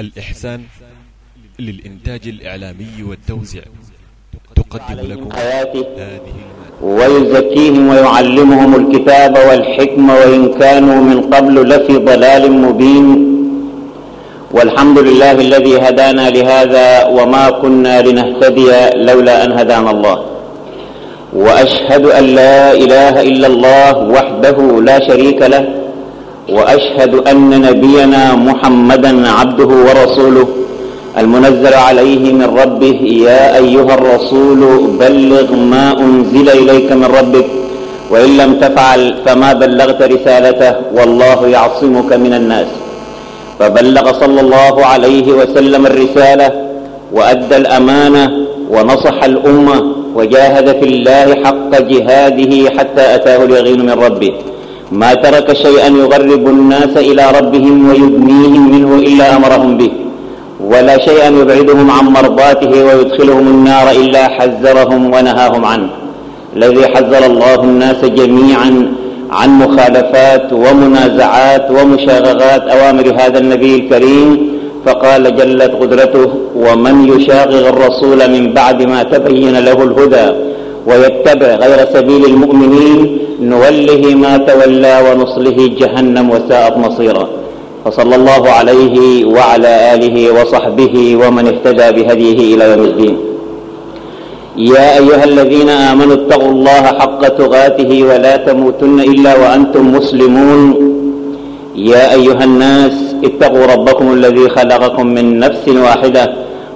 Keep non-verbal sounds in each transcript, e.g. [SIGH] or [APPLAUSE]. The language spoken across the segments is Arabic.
الإحسان للإنتاج الإعلامي والتوزيع. تقدم لكم المادة. ويزكيهم ويعلمهم الكتاب والحكمة وإن كانوا من قبل لفي ضلال مبين. والحمد لله الذي هدانا لهذا وما كنا لنهتدي لولا أن هدانا الله. وأشهد أن لا إله إلا الله وحده لا شريك له. وأشهد أن نبينا محمدا عبده ورسوله المنزل عليه من ربه يا أيها الرسول بلغ ما أنزل إليك من ربك وإن لم تفعل فما بلغت رسالته والله يعصمك من الناس. فبلغ صلى الله عليه وسلم الرسالة وأدى الأمانة ونصح الأمة وجاهد في الله حق جهاده حتى أتاه اليقين من ربه. ما ترك شيئا يغرب الناس إلى ربهم ويدنيهم منه إلا أمرهم به ولا شيئا يبعدهم عن مرضاته ويدخلهم النار إلا حذرهم ونهاهم عنه. الذي حذر الله الناس جميعا عن مخالفات ومنازعات ومشاغغات أوامر هذا النبي الكريم فقال جلت قدرته ومن يشاغغ الرسول من بعد ما تبين له الهدى ويتبع غير سبيل المؤمنين نوله ما تولى ونصله جهنم وساءت مصيرا. فصلى الله عليه وعلى آله وصحبه ومن اهتدى بهديه إلى يوم الدين. يا أيها الذين آمنوا اتقوا الله حق تغاته ولا تموتن إلا وأنتم مسلمون. يا أيها الناس اتقوا ربكم الذي خلقكم من نفس واحدة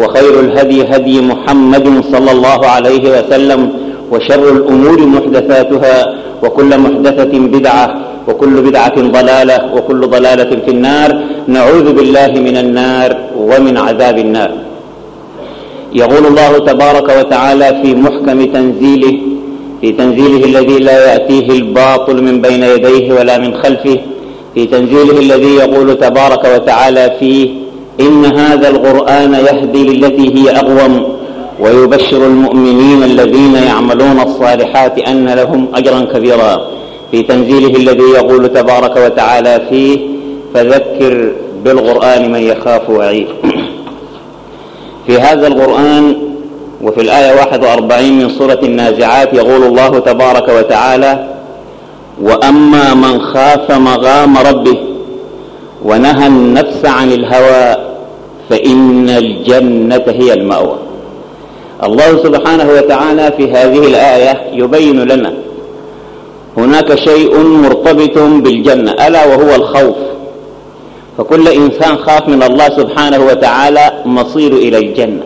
وخير الهدي هدي محمد صلى الله عليه وسلم وشر الأمور محدثاتها وكل محدثة بدعة وكل بدعة ضلالة وكل ضلالة في النار. نعوذ بالله من النار ومن عذاب النار. يقول الله تبارك وتعالى في محكم تنزيله في تنزيله الذي لا يأتيه الباطل من بين يديه ولا من خلفه في تنزيله الذي يقول تبارك وتعالى فيه إن هذا القرآن يهدي للتي هي أقوم ويبشر المؤمنين الذين يعملون الصالحات أن لهم أجرا كبيرا. في تنزيله الذي يقول تبارك وتعالى فيه فذكر بالقرآن من يخاف وعيد. [CLEARS THROAT] في هذا القرآن وفي الآية 41 من سورة النازعات يقول الله تبارك وتعالى وأما من خاف مغام ربه ونهى النفس عن الهوى فإن الجنة هي المأوى. الله سبحانه وتعالى في هذه الآية يبين لنا هناك شيء مرتبط بالجنة ألا وهو الخوف. فكل إنسان خاف من الله سبحانه وتعالى مصير إلى الجنة.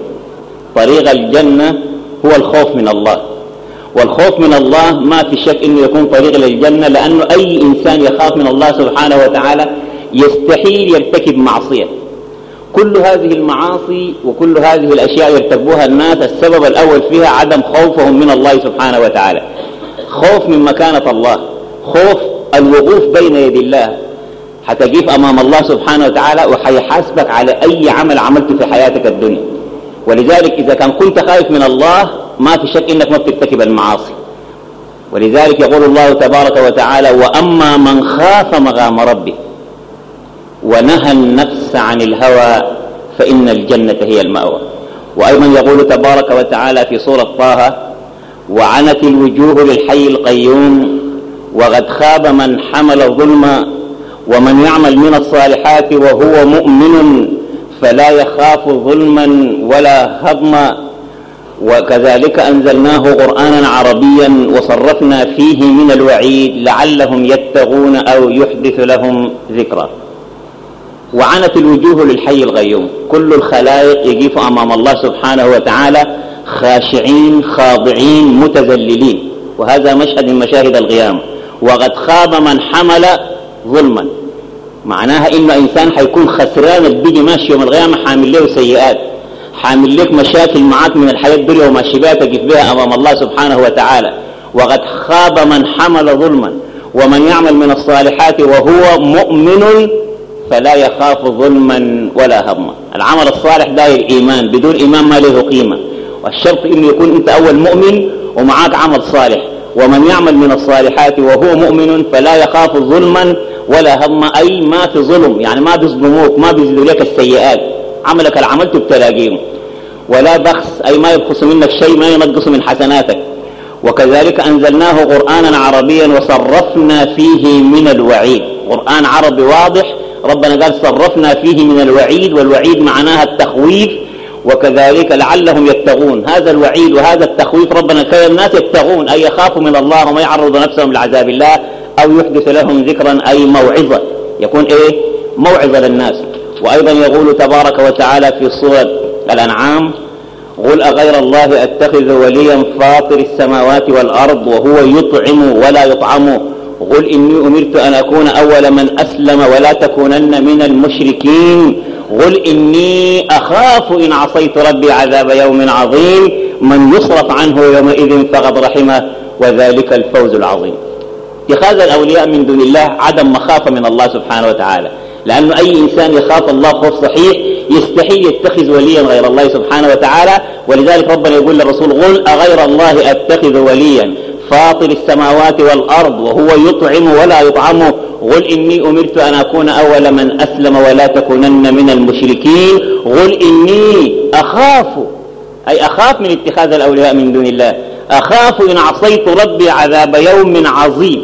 طريق الجنة هو الخوف من الله. والخوف من الله ما في شك أنه يكون طريق للجنة لأنه أي إنسان يخاف من الله سبحانه وتعالى يستحيل يرتكب معصية. كل هذه المعاصي وكل هذه الأشياء يرتكبوها الناس السبب الأول فيها عدم خوفهم من الله سبحانه وتعالى. خوف من مكانة الله خوف الوقوف بين يدي الله. حتجيب أمام الله سبحانه وتعالى وحيحاسبك على أي عمل عملته في حياتك الدنيا. ولذلك إذا كان كنت خايف من الله ما في شك إنك ما بترتكب المعاصي. ولذلك يقول الله تبارك وتعالى وأما من خاف مغام ربه ونهى النفس عن الهوى فإن الجنة هي المأوى. وأيضا يقول تبارك وتعالى في سورة طه وعنت الوجوه للحي القيوم وقد خاب من حمل ظلما ومن يعمل من الصالحات وهو مؤمن فلا يخاف ظلما ولا هضما وكذلك أنزلناه قرآنا عربيا وصرفنا فيه من الوعيد لعلهم يتقون أو يحدث لهم ذكرًا. وعنت الوجوه للحي الغيوم. كل الخلائق يقف أمام الله سبحانه وتعالى خاشعين خاضعين متذللين. وهذا مشهد من مشاهد القيامة. وقد خاب من حمل ظلما. معناها إنه إنسان حيكون خسران البيجي ماشي يوم القيامة حامل له سيئات. حامل لك مشاكل معاك من الحياة الدنيا وما شبهت تقف بها أمام الله سبحانه وتعالى. وقد خاب من حمل ظلما. ومن يعمل من الصالحات وهو مؤمن فلا يخاف ظلما ولا هضما. العمل الصالح داير إيمان بدون إيمان ما له قيمة. والشرط إنه يكون أنت أول مؤمن ومعاك عمل صالح. ومن يعمل من الصالحات وهو مؤمن فلا يخاف ظلما ولا هم أي ما في ظلم يعني ما بيظلموك ما بيزيدوا لك السيئات. عملك العملت بتلاقيهم ولا بخس أي ما يبخس منك شيء ما ينقص من حسناتك. وكذلك أنزلناه قرآنا عربيا وصرفنا فيه من الوعيد. قرآن عربي واضح ربنا قال صرفنا فيه من الوعيد والوعيد معناها التخويف وكذلك لعلهم يتقون. هذا الوعيد وهذا التخويف ربنا كي الناس يتقون أي يخافوا من الله وما يعرضوا نفسهم لعذاب الله أو يحدث لهم ذكرا أي موعظة. يكون إيه؟ موعظة للناس. وأيضا يقول تبارك وتعالى في سورة الأنعام قل أغير الله أتخذ وليا فاطر السماوات والأرض وهو يطعم ولا يطعم. قل إني أمرت أن أكون أول من أسلم ولا تكونن من المشركين. قل إني أخاف إن عصيت ربي عذاب يوم عظيم. من يصرف عنه يومئذ فقد رحمه وذلك الفوز العظيم. اتخاذ الأولياء من دون الله عدم مخافة من الله سبحانه وتعالى. لأنه أي إنسان يخاف الله خوف صحيح يستحيل يتخذ وليا غير الله سبحانه وتعالى. ولذلك ربنا يقول للرسول قل أغير الله أتخذ وليا؟ فاطر السماوات والأرض وهو يطعم ولا يطعم. قل إني أمرت أن أكون أول من أسلم ولا تكونن من المشركين. قل إني أخاف أي أخاف من اتخاذ الأولياء من دون الله. أخاف إن عصيت ربي عذاب يوم عظيم.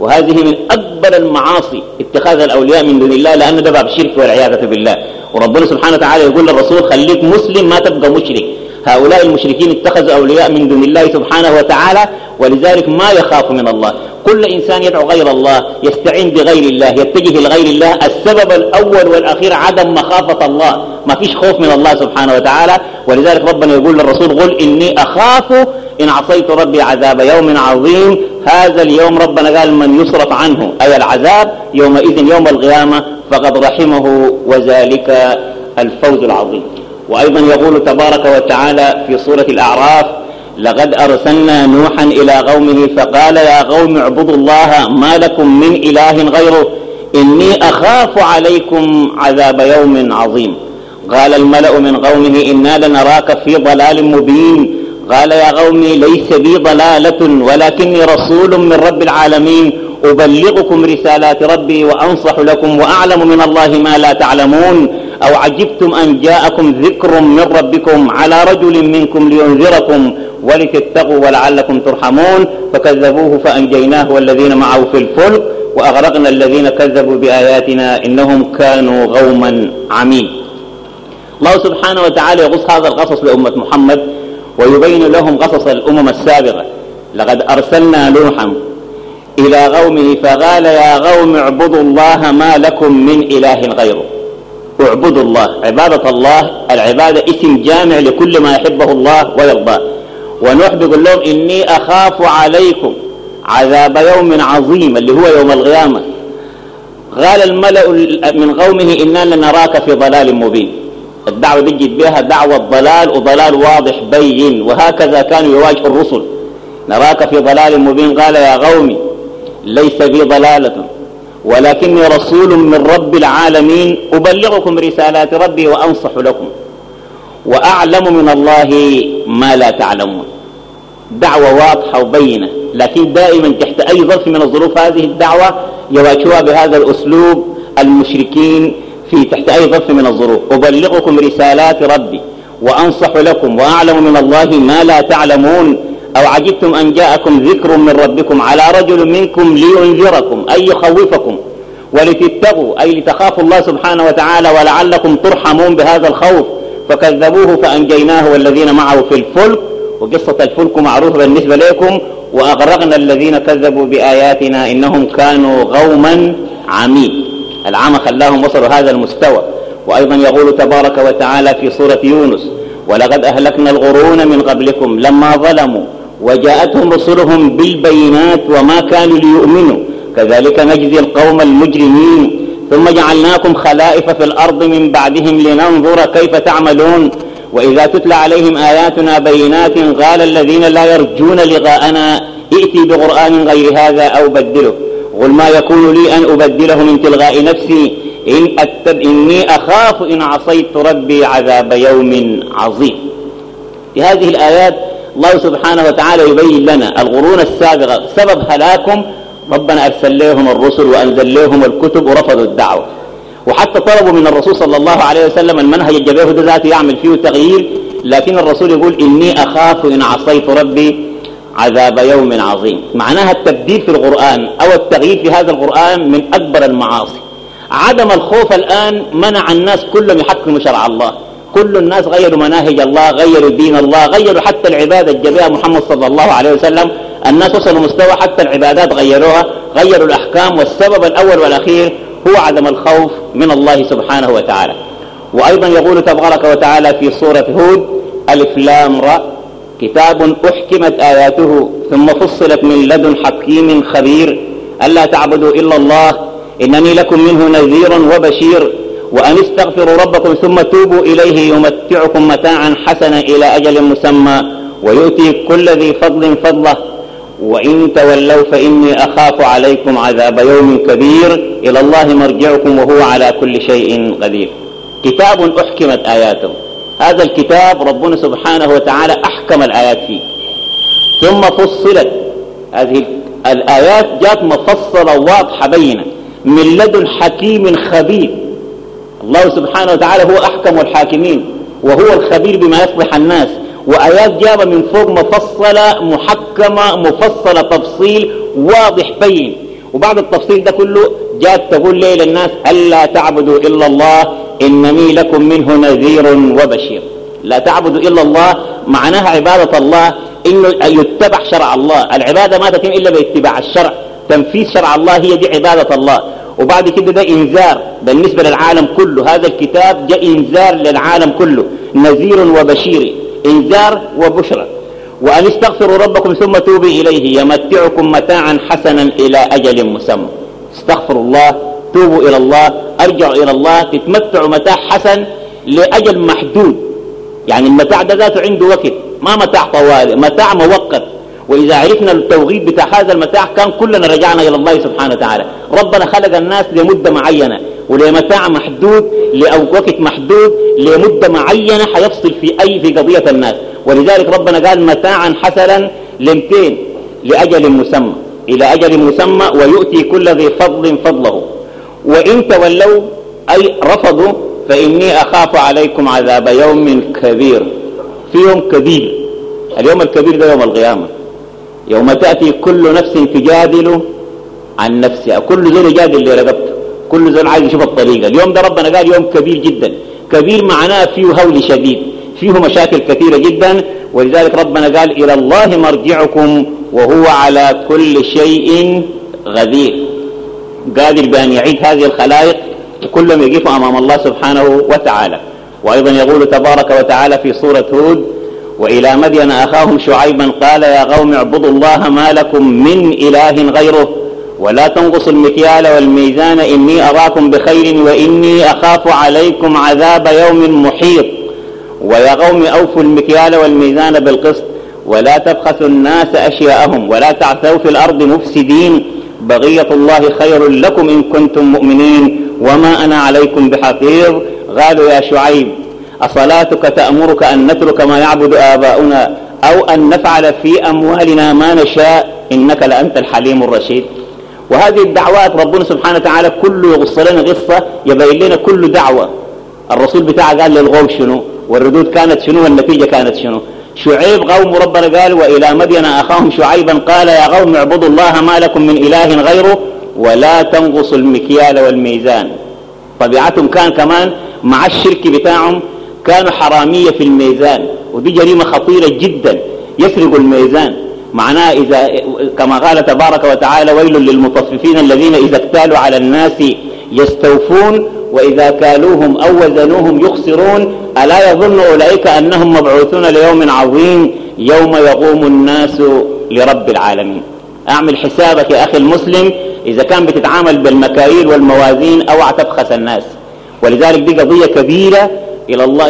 وهذه من أكبر المعاصي اتخاذ الأولياء من دون الله لأنه ده باب الشرك والعياذة بالله. وربنا سبحانه وتعالى يقول للرسول خليك مسلم ما تبقى مشرك. هؤلاء المشركين اتخذوا أولياء من دون الله سبحانه وتعالى. ولذلك ما يخاف من الله. كل إنسان يدعو غير الله يستعين بغير الله يتجه لغير الله. السبب الأول والأخير عدم مخافة الله. ما فيش خوف من الله سبحانه وتعالى. ولذلك ربنا يقول للرسول قل إني أخاف إن عصيت ربي عذاب يوم عظيم. هذا اليوم ربنا قال من يصرف عنه أي العذاب يومئذ يوم القيامة فقد رحمه وذلك الفوز العظيم. وأيضا يقول تبارك وتعالى في سورة الأعراف لقد أرسلنا نوحا إلى قومه فقال يا قوم اعبدوا الله ما لكم من إله غيره إني أخاف عليكم عذاب يوم عظيم. قال الملأ من قومه إنا لنراك في ضلال مبين. قال يا قومي ليس بي ضلالة ولكني رسول من رب العالمين. أبلغكم رسالات ربي وأنصح لكم وأعلم من الله ما لا تعلمون. أو عجبتم أن جاءكم ذكر من ربكم على رجل منكم لينذركم ولتتقوا ولعلكم ترحمون فكذبوه فأنجيناه والذين معه في الفلك وأغرقنا الذين كذبوا بآياتنا إنهم كانوا غوما عمين الله سبحانه وتعالى يغص هذا القصص لأمة محمد ويبين لهم قصص الأمم السابقة. لقد أرسلنا نوحا إلى قومه فقال يا قوم اعبدوا الله ما لكم من إله غيره. اعبدوا الله عبادة الله العبادة اسم جامع لكل ما يحبه الله ويرضاه. ونوح بيقول لهم إني أخاف عليكم عذاب يوم عظيم اللي هو يوم القيامة. قال الملأ من قومه إنا لنراك في ضلال مبين. الدعوة دي جد بها دعوة ضلال وضلال واضح بين وهكذا كانوا يواجهوا الرسل. نراك في ضلال مبين قال يا قومي ليس بي ضلالة ولكني رسول من رب العالمين. أبلغكم رسالات ربي وأنصح لكم. وأعلم من الله ما لا تعلمون. دعوة واضحة وبينة لكن دائما تحت أي ظرف من الظروف هذه الدعوة يواجهها بهذا الأسلوب المشركين في تحت أي ظرف من الظروف. أبلغكم رسالات ربي وأنصح لكم وأعلم من الله ما لا تعلمون. أو عجبتم أن جاءكم ذكر من ربكم على رجل منكم لينذركم أي يخوفكم. ولتتقوا أي لتخافوا الله سبحانه وتعالى ولعلكم ترحمون بهذا الخوف. فكذبوه فأنجيناه والذين معه في الفلك وقصة الفلك معروفة بالنسبة لكم وأغرقنا الذين كذبوا بآياتنا إنهم كانوا غوما عمين العام خلاهم وصلوا هذا المستوى. وأيضا يقول تبارك وتعالى في سورة يونس ولقد أهلكنا الغرون من قبلكم لما ظلموا وجاءتهم رسلهم بالبينات وما كانوا ليؤمنوا. كذلك نجزي القوم المجرمين ثم جعلناكم خلائف في الأرض من بعدهم لننظر كيف تعملون. وإذا تتلى عليهم آياتنا بينات قال الذين لا يرجون لقاءنا ائتي بقرآن غير هذا أو بدله. قل ما يكون لي أن أبدله من تلغاء نفسي. إن أتب إني أخاف إن عصيت ربي عذاب يوم عظيم. في هذه الآيات الله سبحانه وتعالى يبين لنا القرون السابقة. سبب هلاكم ربنا أرسل لهم الرسل وأنزل لهم الكتب ورفضوا الدعوة. وحتى طلبوا من الرسول صلى الله عليه وسلم المنهج الجبيه ذاته يعمل فيه تغيير لكن الرسول يقول إني أخاف إن عصيت ربي عذاب يوم عظيم. معناها التبديل في القرآن أو التغيير في هذا القرآن من أكبر المعاصي. عدم الخوف الآن منع الناس كلهم يحكموا شرع الله. كل الناس غيروا مناهج الله غيروا دين الله غيروا حتى العبادة الجبية محمد صلى الله عليه وسلم الناس وصلوا مستوى حتى العبادات غيروها غيروا الأحكام والسبب الأول والأخير هو عدم الخوف من الله سبحانه وتعالى. وأيضا يقول تبارك وتعالى في سورة هود ألف لام را كتاب أحكمت آياته ثم فصلت من لدن حكيم خبير ألا تعبدوا إلا الله إنني لكم منه نذير وبشير وأن استغفروا ربكم ثم توبوا إليه يمتعكم متاعا حسنا إلى أجل مسمى ويؤتي كل ذي فضل فضله. وإن تولوا فإني أخاف عليكم عذاب يوم كبير. إلى الله مرجعكم وهو على كل شيء قدير. كتاب أحكمت آياته. هذا الكتاب ربنا سبحانه وتعالى أحكم الآيات فيه. ثم فصلت. هذه الآيات جاءت مفصلة واضحة بينة. من لدن حكيم خبير. الله سبحانه وتعالى هو أحكم الحاكمين. وهو الخبير بما يصلح الناس. وآيات جابة من فوق مفصلة محكمة مفصلة تفصيل واضح بين. وبعد التفصيل ده كله جاءت تقول لي للناس ألا تعبدوا إلا الله إنني لكم منه نذير وبشير. لا تعبدوا إلا الله معناها عبادة الله إنه يتبع شرع الله. العبادة ما تتم إلا باتباع الشرع. تنفيذ شرع الله هي دي عبادة الله. وبعد كده ده إنذار بالنسبة للعالم كله. هذا الكتاب جاء إنذار للعالم كله. نذير وبشير. إنذار وبشرى. وأن استغفروا ربكم ثم توبوا إليه يمتعكم متاعا حسنا إلى أجل مسمى. استغفروا الله توبوا إلى الله أرجعوا إلى الله تتمتعوا متاع حسن لأجل محدود. يعني المتاع ده ذاته عنده وقت. ما متاع طوال متاع مؤقت وإذا عرفنا التوغيد بتاع هذا المتاع كان كلنا رجعنا إلى الله سبحانه وتعالى. ربنا خلق الناس لمدة معينة. ولمتاع محدود لوقت محدود لمدة معينة حيفصل في أي في قضية الناس. ولذلك ربنا قال متاعا حسنا لمتين؟ لأجل مسمى. إلى أجل مسمى ويؤتي كل ذي فضل فضله. وإن تولوا أي رفضوا فإني أخاف عليكم عذاب يوم كبير. في يوم كبير. اليوم الكبير ده يوم القيامة. يوم تأتي كل نفس تجادل عن نفسها. كل زول يجادل لرقبته كل زول عايز يشوف الطريقة. اليوم ده ربنا قال يوم كبير جدا. كبير معناه فيه هول شديد. فيه مشاكل كثيرة جدا. ولذلك ربنا قال إلى الله مرجعكم وهو على كل شيء غدير. قادر بأن يعيد هذه الخلائق كلهم يقفوا أمام الله سبحانه وتعالى. وأيضا يقول تبارك وتعالى في سورة هود وإلى مدين أخاهم شعيبا قال يا قوم اعبدوا الله ما لكم من إله غيره. ولا تنقصوا المكيال والميزان إني أراكم بخير وإني أخاف عليكم عذاب يوم محيط. ويا قوم أوفوا المكيال والميزان بالقسط ولا تبخسوا الناس أشياءهم ولا تعثوا في الأرض مفسدين. بغية الله خير لكم إن كنتم مؤمنين. وما أنا عليكم بحفيظ. قالوا يا شعيب أصلاتك تأمرك أن نترك ما يعبد آباؤنا أو أن نفعل في أموالنا ما نشاء؟ إنك لأنت الحليم الرشيد. وهذه الدعوات ربنا سبحانه وتعالى كله يغص لنا قصة يبين لنا كل دعوة. الرسول بتاعه قال للغوم شنو؟ والردود كانت شنو؟ والنتيجة كانت شنو؟ شعيب قوم ربنا قال وإلى مدين أخاهم شعيبا قال يا قوم اعبدوا الله ما لكم من إله غيره ولا تنقصوا المكيال والميزان. طبيعتهم كان كمان مع الشرك بتاعهم كانوا حرامية في الميزان ودي جريمة خطيرة جدا. يسرقوا الميزان. معناه إذا كما قال تبارك وتعالى ويل للمطففين الذين إذا اكتالوا على الناس يستوفون وإذا كالوهم أو وزنوهم يخسرون ألا يظن أولئك أنهم مبعوثون ليوم عظيم يوم يقوم الناس لرب العالمين. أعمل حسابك يا أخي المسلم إذا كان بتتعامل بالمكاييل والموازين أو تبخس الناس. ولذلك دي قضية كبيرة إلى الله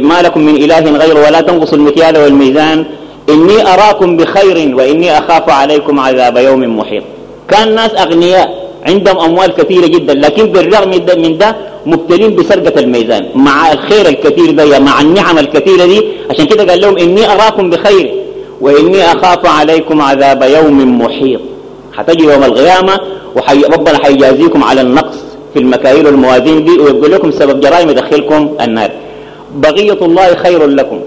ما لكم من إله غيره ولا تنقصوا المكيال والميزان. إني أراكم بخير وإني أخاف عليكم عذاب يوم محيط. كان ناس أغنياء عندهم أموال كثيرة جدا لكن بالرغم من ده مبتلين بسرقة الميزان مع الخير الكثير ده مع النعم الكثيرة دي. عشان كده قال لهم إني أراكم بخير وإني أخاف عليكم عذاب يوم محيط. حتجي يوم القيامة وربنا حيجازيكم على النقص في المكاييل والموازين دي ويقول لكم سبب جرائم يدخلكم النار. بقية الله خير لكم.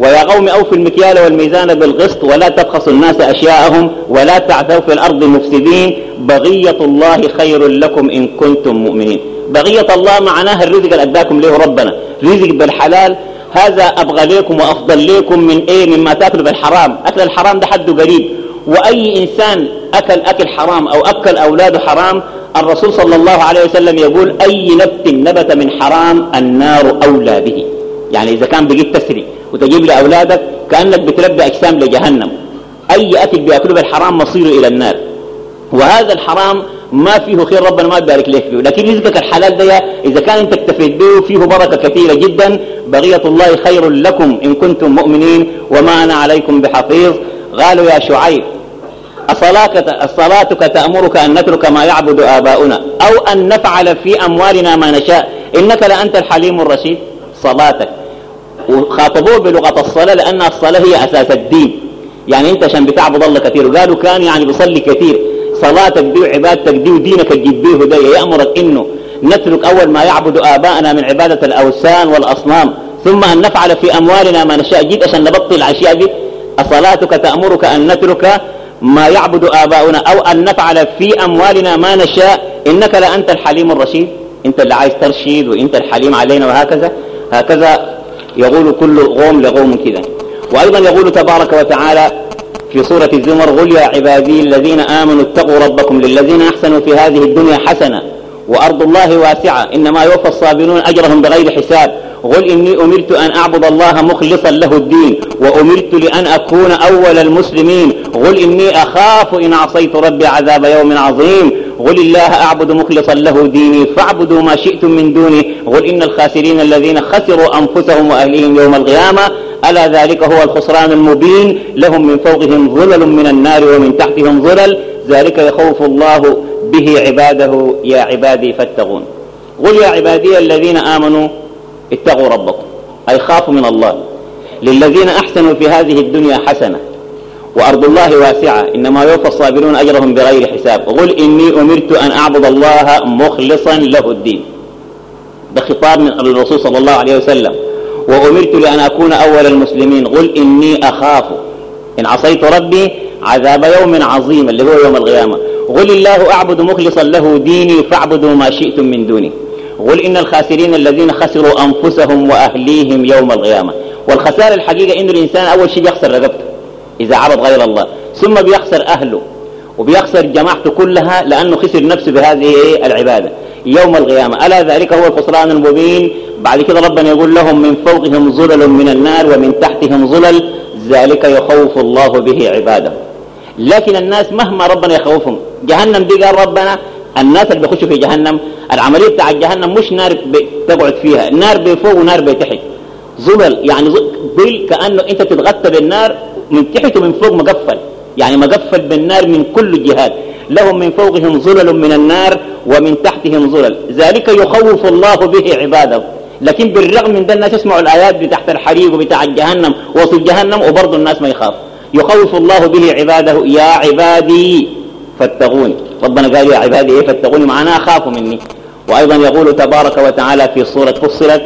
ويا قوم أوفوا المكيال والميزان بالقسط ولا تبخسوا الناس أشياءهم ولا تعثوا في الأرض مفسدين. بغية الله خير لكم إن كنتم مؤمنين. بغية الله معناها الرزق اللي أداكم له ربنا. رزق بالحلال. هذا أبغى لكم وأفضل لكم من إيه؟ مما تأكلوا بالحرام أكل الحرام ده حده قريب. وأي إنسان أكل أكل حرام أو أكل أولاده حرام الرسول صلى الله عليه وسلم يقول أي نبت نبت من حرام النار أولى به. يعني إذا كان بقيت تسري. وتجيب لأولادك كأنك بتربي أجسام لجهنم. أي أكل بيأكله بالحرام مصيره إلى النار. وهذا الحرام ما فيه خير ربنا ما يبارك لك فيه. لكن رزقك الحلال ده إذا كان أنت اكتفيت به فيه بركة كثيرة جدا. بغية الله خير لكم إن كنتم مؤمنين. وما أنا عليكم بحفيظ. قالوا يا شعيب أصلاتك تأمرك أن نترك ما يعبد آباؤنا أو أن نفعل في أموالنا ما نشاء. إنك لأنت الحليم الرشيد. صلاتك. وخاطبوه بلغة الصلاة لأن الصلاة هي أساس الدين. يعني أنت عشان بتعبد الله كثير؟ وقالوا كان يعني بيصلي كثير. صلاتك دي وعبادتك دي ودينك تجيب به ده يأمرك إنه نترك أول ما يعبد آباءنا من عبادة الأوثان والأصنام ثم أن نفعل في أموالنا ما نشاء. جيد عشان نبطل الأشياء دي. أصلاتك تأمرك أن نترك ما يعبد آباؤنا أو أن نفعل في أموالنا ما نشاء. إنك لأنت الحليم الرشيد. أنت اللي عايز ترشيد وأنت الحليم علينا وهكذا. هكذا يقول كل غوم لغوم كذا. وأيضا يقول تبارك وتعالى في سورة الزمر قل يا عبادي الذين آمنوا اتقوا ربكم للذين أحسنوا في هذه الدنيا حسنة وأرض الله واسعة. إنما يوفى الصابرون أجرهم بغير حساب. قل إني أمرت أن أعبد الله مخلصا له الدين وأمرت لأن أكون أول المسلمين. قل إني أخاف إن عصيت ربي عذاب يوم عظيم. قل الله أعبد مخلصا له ديني فاعبدوا ما شئتم من دوني قل إن الخاسرين الذين خسروا أنفسهم وأهليهم يوم القيامة ألا ذلك هو الخسران المبين لهم من فوقهم ظلل من النار ومن تحتهم ظلل ذلك يخوف الله به عباده يا عبادي فاتقون قل يا عبادي الذين آمنوا اتقوا ربكم أي خافوا من الله للذين أحسنوا في هذه الدنيا حسنة وأرض الله واسعة. إنما يوفى الصابرون أجرهم بغير حساب. قل إني أمرت أن أعبد الله مخلصا له الدين. ده خطاب من الرسول صلى الله عليه وسلم. وأمرت لأن أكون أول المسلمين. قل إني أخاف. إن عصيت ربي عذاب يوم عظيم اللي هو يوم القيامة. قل الله أعبد مخلصا له ديني فاعبدوا ما شئتم من دوني. قل إن الخاسرين الذين خسروا أنفسهم وأهليهم يوم القيامة. والخسارة الحقيقة إن الإنسان أول شيء يخسر رقبته. إذا عبد غير الله. ثم بيخسر أهله وبيخسر جماعته كلها لأنه خسر نفسه بهذه العبادة. يوم القيامة ألا ذلك هو الخسران المبين؟ بعد كده ربنا يقول لهم من فوقهم ظلل من النار ومن تحتهم ظلل. ذلك يخوف الله به عباده. لكن الناس مهما ربنا يخوفهم جهنم دي قال ربنا الناس اللي بيخشوا في جهنم العملية بتاع جهنم مش نار تقعد فيها نار بفوق ونار بتحت. ظلل يعني ظل كأنه أنت تتغطى بالنار من تحت ومن فوق مقفل. يعني مقفل بالنار من كل الجهات لهم من فوقهم ظلل من النار ومن تحتهم ظلل. ذلك يخوف الله به عباده. لكن بالرغم من ده الناس يسمعوا الآيات بتحت الحريق وبتاع جهنم وصف جهنم وبرضه الناس ما يخاف. يخوف الله به عباده. يا عبادي فاتقوني ربنا قال يا عبادي إيه فاتقوني؟ معناها خافوا مني. وأيضا يقول تبارك وتعالى في سورة فصلت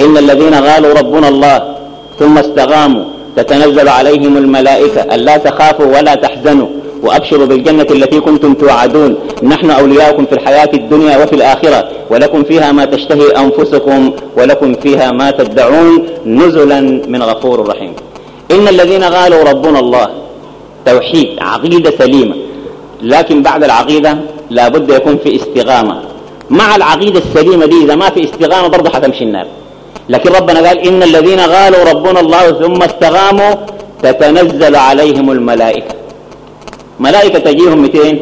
إن الذين قالوا ربنا الله ثم استقاموا تتنزل عليهم الملائكة ألا تخافوا ولا تحزنوا وأبشروا بالجنة التي كنتم توعدون. نحن أولياؤكم في الحياة الدنيا وفي الآخرة ولكم فيها ما تشتهي أنفسكم ولكم فيها ما تدعون. نزلا من غفور رحيم. إن الذين قالوا ربنا الله توحيد عقيدة سليمة لكن بعد العقيدة لابد يكون في استغامة مع العقيدة السليمة دي إذا ما في استغامة برضه حتمشي النار. لكن ربنا قال إن الذين قالوا ربنا الله ثم استغاموا تتنزل عليهم الملائكة. ملائكة تجيهم 200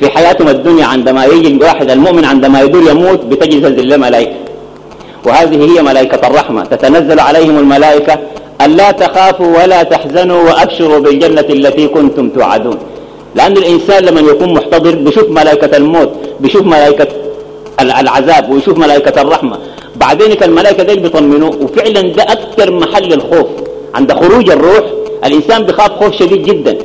في حياتهم الدنيا عندما يجي الواحد المؤمن عندما يدور يموت بتجي تنزل له ملائكة وهذه هي ملائكة الرحمة. تتنزل عليهم الملائكة ألا تخافوا ولا تحزنوا وأبشروا بالجنة التي كنتم توعدون. لأن الإنسان لما يكون محتضر بيشوف ملائكة الموت بيشوف ملائكة العذاب ويشوف ملائكة الرحمة. بعدين الملائكة دي بيطمنوه وفعلا ده أكثر محل الخوف. عند خروج الروح الإنسان بخاف خوف شديد جدا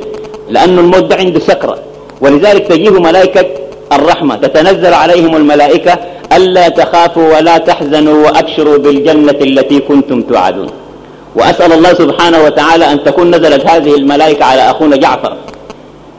لأن الموت ده عنده سكرة. ولذلك تجيه ملائكة الرحمة تتنزل عليهم الملائكة ألا تخافوا ولا تحزنوا وأبشروا بالجنة التي كنتم توعدون. وأسأل الله سبحانه وتعالى أن تكون نزلت هذه الملائكة على أخونا جعفر.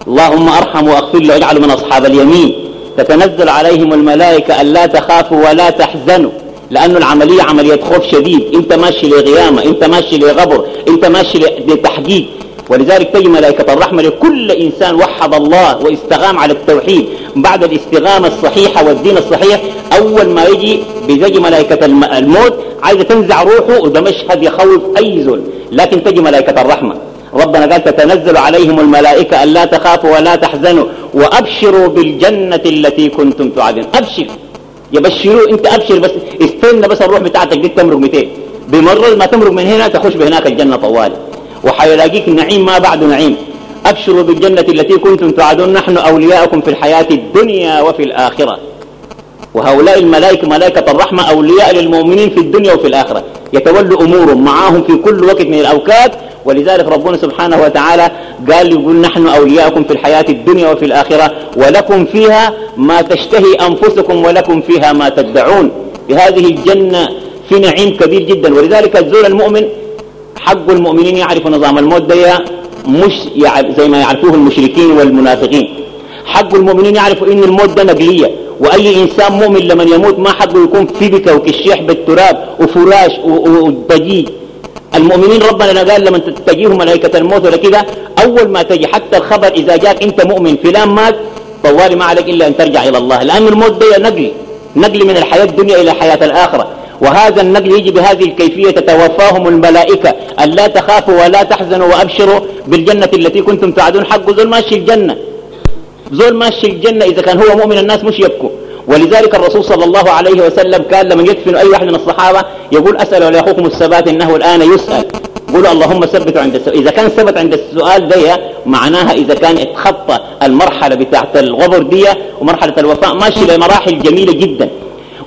اللهم أرحم وأغفر له واجعله من أصحاب اليمين. تتنزل عليهم الملائكة ألا تخافوا ولا تحزنوا. لأن العملية عملية خوف شديد. أنت ماشي لغيامة أنت ماشي لغبر أنت ماشي لتحقيق ولذلك تجي ملائكة الرحمة لكل إنسان وحد الله واستغام على التوحيد. بعد الاستغامة الصحيحة والدين الصحيح أول ما يجي بيجي ملائكة الموت عايزة تنزع روحه وده مشهد يخوف أي زول لكن تجي ملائكة الرحمة. ربنا قال تتنزل عليهم الملائكة ألا تخافوا ولا تحزنوا وأبشروا بالجنة التي كنتم توعدون. أبشر. يبشروا انت أبشر بس استنى بس الروح بتاعتك دي تمرق 200 بمرة ما تمرق من هنا تخش بهناك الجنة طوالي وحيلاقيك نعيم ما بعد نعيم. أبشروا بالجنة التي كنتم توعدون نحن أولياءكم في الحياة الدنيا وفي الآخرة. وهؤلاء الملائكة ملائكة الرحمة أولياء للمؤمنين في الدنيا وفي الآخرة. يتولوا أمورهم معاهم في كل وقت من الأوقات. ولذلك ربنا سبحانه وتعالى قال يقول نحن أولياءكم في الحياة الدنيا وفي الآخرة ولكم فيها ما تشتهي أنفسكم ولكم فيها ما تدعون. بهذه الجنة في نعيم كبير جدا. ولذلك الزول المؤمن حق المؤمنين يعرفوا نظام الموت ده مش زي ما يعرفوه المشركين والمنافقين. حق المؤمنين يعرفوا إن الموت ده نقلية. وأي إنسان مؤمن لما يموت ما حقه يكون في بكى وكشيح بالتراب وفراش وضجيج المؤمنين ربنا قال لما تجيهم ملائكة الموت ولا كده أول ما تجي حتى الخبر إذا جاك أنت مؤمن فلان مات طوالي ما عليك إلا أن ترجع إلى الله. لأن الموت ده نقل نقل من الحياة الدنيا إلى الحياة الآخرة. وهذا النقل يجي بهذه الكيفية تتوفاهم الملائكة. لا تخافوا ولا تحزنوا وأبشروا بالجنة التي كنتم تعدون حق زول ماشي الجنة. زول ماشي الجنة إذا كان هو مؤمن الناس مش يبكوا. ولذلك الرسول صلى الله عليه وسلم كان لما يدفن أي واحد من الصحابة يقول أسأل لأخوكم الثبات إنه الآن يسأل. قولوا اللهم ثبتوا عند السؤال. إذا كان ثبت عند السؤال دي معناها إذا كان اتخطى المرحلة بتاعت الغبر دي ومرحلة الوفاء ماشي لمراحل جميلة جدا.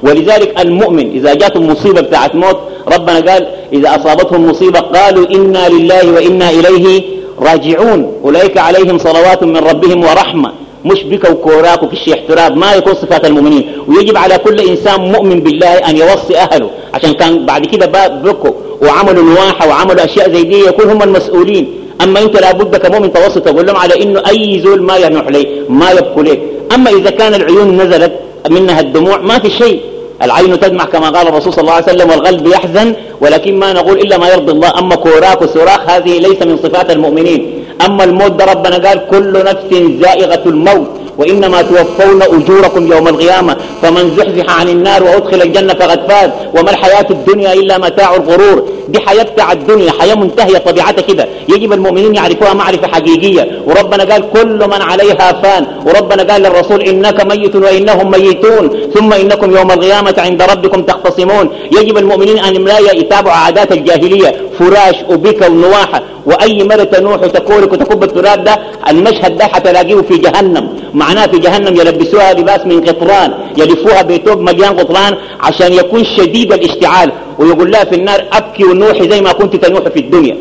ولذلك المؤمن إذا جاته مصيبة بتاعت موت ربنا قال إذا أصابتهم مصيبة قالوا إنا لله وإنا إليه راجعون. أولئك عليهم صلوات من ربهم ورحمة. مش بك وكوراك وكشي احتراب ما يكون صفات المؤمنين. ويجب على كل إنسان مؤمن بالله أن يوصي أهله. عشان كان بعد كده بكوا وعملوا نواحة وعملوا أشياء زي دي يكون هم المسؤولين. أما أنت لابد كمؤمن توصي تقول لهم على إنه أي زول ما ينوح لي ما يبكوا ليه. أما إذا كان العيون نزلت منها الدموع ما في شيء. العين تدمع كما قال الرسول صلى الله عليه وسلم والقلب يحزن ولكن ما نقول إلا ما يرضي الله. أما كوراك وسراخ هذه ليس من صفات المؤمنين. أما الموت ده ربنا قال كل نفس زائغة الموت. وإنما توفون أجوركم يوم القيامة فمن زحزح عن النار وأدخل الجنة فقد فاز. وما الحياة الدنيا إلا متاع الغرور. دي حياة بتاع الدنيا حياة منتهية طبيعتها كده. يجب المؤمنين يعرفوها معرفة حقيقية. وربنا قال كل من عليها فان. وربنا قال للرسول إنك ميت وإنهم ميتون. ثم إنكم يوم القيامة عند ربكم تختصمون. يجب المؤمنين أن لا يتابعوا عادات الجاهلية. فراش وبكى ونواحة. وأي مرة تنوح وتكورك وتكب التراب ده المشهد ده حتلاقيه في جهنم. معناه في جهنم يلبسوها لباس من قطران يلفوها بثوب مليان قطران عشان يكون شديد الاشتعال. ويقول لها في النار أبكي ونوحي زي ما كنت تنوح في الدنيا.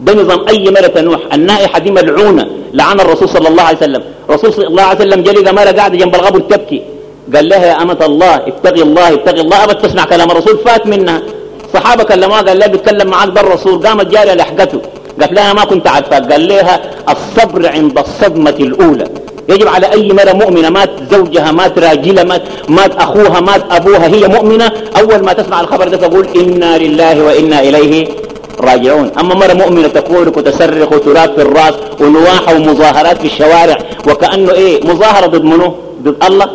ده نظام أي مرة تنوح. النائحة دي ملعونة لعن الرسول صلى الله عليه وسلم. الرسول صلى الله عليه وسلم جلد مرة قاعدة جنب الغبر تبكي قال لها يا أمة الله اتقي الله اتقي الله. أبد تسمع كلام الرسول؟ فات منها. صحابة كلموها قال لها بيتكلم معاك ده الرسول. قامت جارية لحقته. قالت لها ما كنت عارفة قال لها الصبر عند الصدمة الأولى. يجب على أي مرة مؤمنة مات زوجها مات راجلها مات, مات أخوها مات أبوها هي مؤمنة أول ما تسمع الخبر ده تقول إنا لله وإنا إليه راجعون. أما مرة مؤمنة تقولك وتصرخ وتراب في الرأس ونواحة ومظاهرات في الشوارع وكأنه إيه؟ مظاهرة ضد منه ضد الله.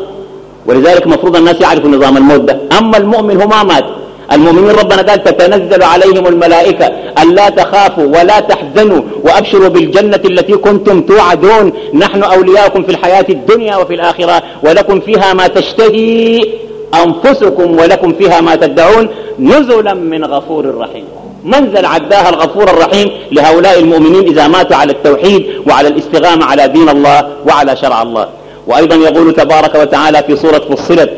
ولذلك مفروض الناس يعرفوا نظام الموت ده. أما المؤمن هو ما مات. المؤمنين ربنا قال تتنزل عليهم الملائكة ألا تخافوا ولا تحزنوا وأبشروا بالجنة التي كنتم توعدون. نحن أولياؤكم في الحياة الدنيا وفي الآخرة ولكم فيها ما تشتهي أنفسكم ولكم فيها ما تدعون. نزلا من غفور رحيم. منزل عداها الغفور الرحيم لهؤلاء المؤمنين إذا ماتوا على التوحيد وعلى الاستغامة على دين الله وعلى شرع الله. وأيضا يقول تبارك وتعالى في سورة فصلت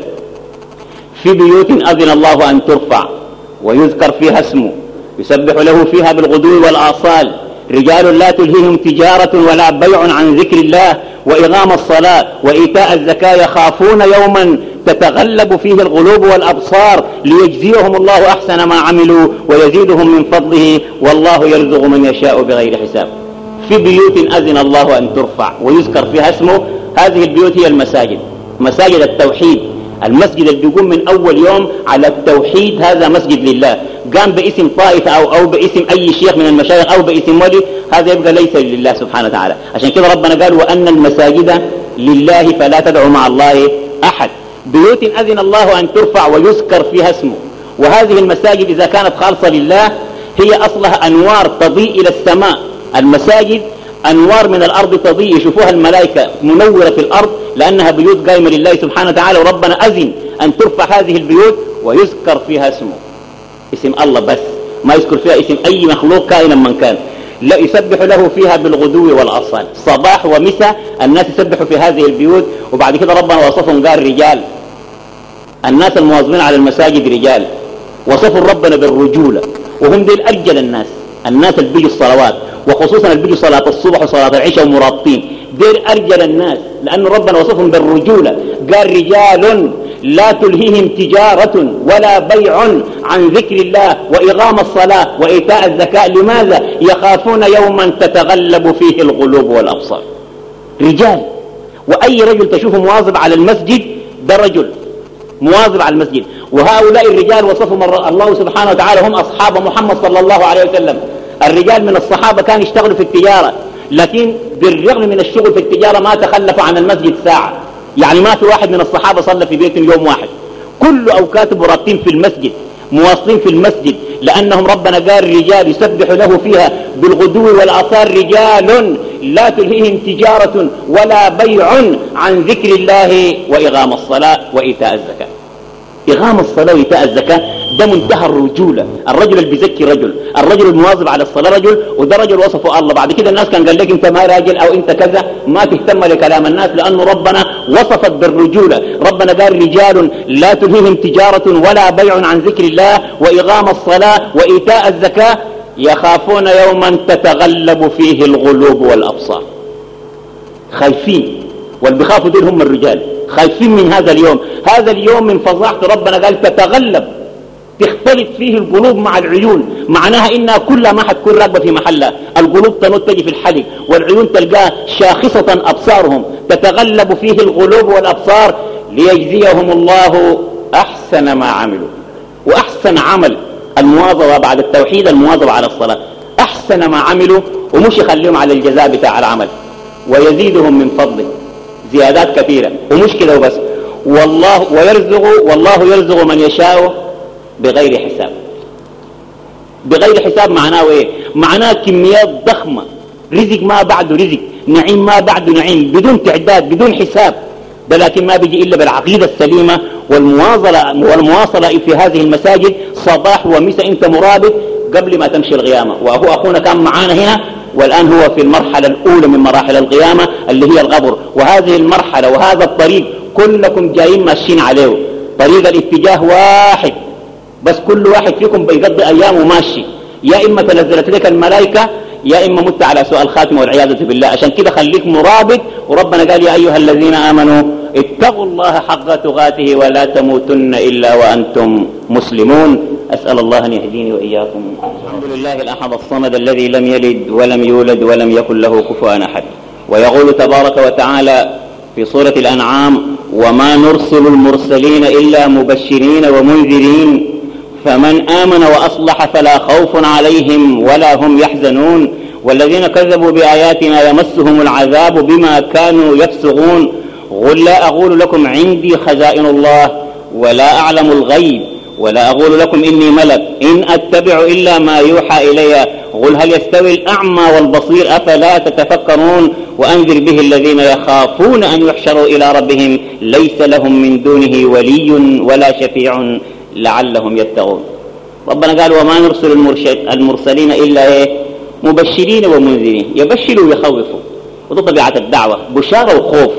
في بيوت أذن الله أن ترفع ويذكر فيها اسمه يسبح له فيها بالغدو والآصال. رجال لا تلهيهم تجارة ولا بيع عن ذكر الله وإغام الصلاة وإيتاء الزكاة يخافون يوما تتغلب فيه القلوب والأبصار ليجزيهم الله أحسن ما عملوا ويزيدهم من فضله والله يرزق من يشاء بغير حساب. في بيوت أذن الله أن ترفع ويذكر فيها اسمه هذه البيوت هي المساجد مساجد التوحيد. المسجد اللي بيقوم من أول يوم على التوحيد هذا مسجد لله. قام باسم طائفة أو, أو باسم أي شيخ من المشايخ أو باسم ولي هذا يبقى ليس لله سبحانه وتعالى. عشان كده ربنا قال وأن المساجد لله فلا تدعوا مع الله أحد. بيوت أذن الله أن ترفع ويذكر فيها اسمه. وهذه المساجد إذا كانت خالصة لله هي أصلها أنوار تضيء إلى السماء. المساجد أنوار من الأرض تضيء يشوفوها الملائكة منورة في الأرض لأنها بيوت قائمة لله سبحانه وتعالى وربنا أذن أن ترفع هذه البيوت ويذكر فيها اسمه. اسم الله بس. ما يذكر فيها اسم أي مخلوق كائنا من كان. لا يسبح له فيها بالغدو والأصال. صباح ومساء الناس يسبحوا في هذه البيوت وبعد كده ربنا وصفهم قال رجال. الناس المواظبين على المساجد رجال. وصفوا ربنا بالرجولة. وهم دي أرجل الناس. الناس اللي بيجوا الصلوات وخصوصا اللي بيجوا صلاة الصبح وصلاة العشاء ومرابطين. دير أرجل الناس لأن ربنا وصفهم بالرجولة. قال رجال لا تلهيهم تجارة ولا بيع عن ذكر الله وإغام الصلاة وإيتاء الزكاة. لماذا؟ يخافون يوما تتغلب فيه القلوب والأبصار. رجال. وأي رجل تشوفه مواظب على المسجد ده رجل مواظب على المسجد. وهؤلاء الرجال وصفهم الله سبحانه وتعالى هم أصحاب محمد صلى الله عليه وسلم. الرجال من الصحابة كانوا يشتغلوا في التجارة لكن بالرغم من الشغل في التجارة ما تخلفوا عن المسجد ساعة. يعني ما في واحد من الصحابة صلى في بيت يوم واحد. كل أوقاتهم رابطين في المسجد مواصلين في المسجد لأنهم ربنا قال رجال يسبح له فيها بالغدو والآثار رجال لا تلهيهم تجارة ولا بيع عن ذكر الله وإغام الصلاة وإيتاء الزكاة. إغام الصلاة وإيتاء الزكاة ده منتهى الرجولة. الرجل اللي بيزكي رجل الرجل المواظب على الصلاة رجل وده رجل وصفه الله. بعد كده الناس كان قال لك أنت ما راجل أو أنت كذا ما تهتم لكلام الناس لأنه ربنا وصفت بالرجولة. ربنا قال رجال لا تلهيهم تجارة ولا بيع عن ذكر الله وإغام الصلاة وإيتاء الزكاة يخافون يوما تتغلب فيه الغلوب والأبصار. خايفين واللي بيخافوا دول هم الرجال. خايفين من هذا اليوم. هذا اليوم من فظاعة ربنا قال تتغلب. تختلط فيه القلوب مع العيون. معناها إنها كلها ما حتكون راكبة في محلها. القلوب تنط تجي في الحلق والعيون تلقاها شاخصة أبصارهم. تتغلب فيه القلوب والأبصار ليجزيهم الله أحسن ما عملوا. وأحسن عمل المواظبة بعد التوحيد المواظبة على الصلاة. أحسن ما عملوا ومش يخليهم على الجزاء بتاع العمل. ويزيدهم من فضله. زيادات كثيرة. ومش كده وبس. والله ويرزق والله يرزق من يشاء بغير حساب. بغير حساب معناه إيه؟ معناه كميات ضخمة. رزق ما بعده رزق نعيم ما بعده نعيم بدون تعداد بدون حساب. ده لكن ما بيجي إلا بالعقيدة السليمة والمواصلة, والمواصلة في هذه المساجد صباح ومساء أنت مرابط قبل ما تمشي القيامة. وهو أخونا كان معانا هنا والآن هو في المرحلة الأولى من مراحل القيامة اللي هي الغبر وهذه المرحلة وهذا الطريق كلكم جايين ماشيين عليه. طريق الاتجاه واحد. بس كل واحد فيكم بيقضي أيامه ماشي يا إما تنزلت لك الملائكة يا إما مت على سؤال خاتمة والعياذة بالله. عشان كده خليك مرابط. وربنا قال يا أيها الذين آمنوا اتقوا الله حق تغاته ولا تموتن إلا وأنتم مسلمون. أسأل الله أن يهديني وإياكم. الحمد لله الأحد الصمد الذي لم يلد ولم يولد ولم يكن له كفوا أحد. ويقول تبارك وتعالى في سورة الأنعام وما نرسل المرسلين إلا مبشرين ومنذرين. فمن آمن وأصلح فلا خوف عليهم ولا هم يحزنون. والذين كذبوا بآياتنا يمسهم العذاب بما كانوا يفسقون. قل لا أقول لكم عندي خزائن الله ولا أعلم الغيب ولا أقول لكم إني ملك إن أتبع إلا ما يوحى إلي قل هل يستوي الأعمى والبصير أفلا تتفكرون وأنذر به الذين يخافون أن يحشروا إلى ربهم ليس لهم من دونه ولي ولا شفيع لعلهم يتقون ربنا قال وما نرسل المرسلين إلا إيه؟ مبشرين ومنذرين يبشروا ويخوفوا وده طبيعة الدعوة بشارة وخوف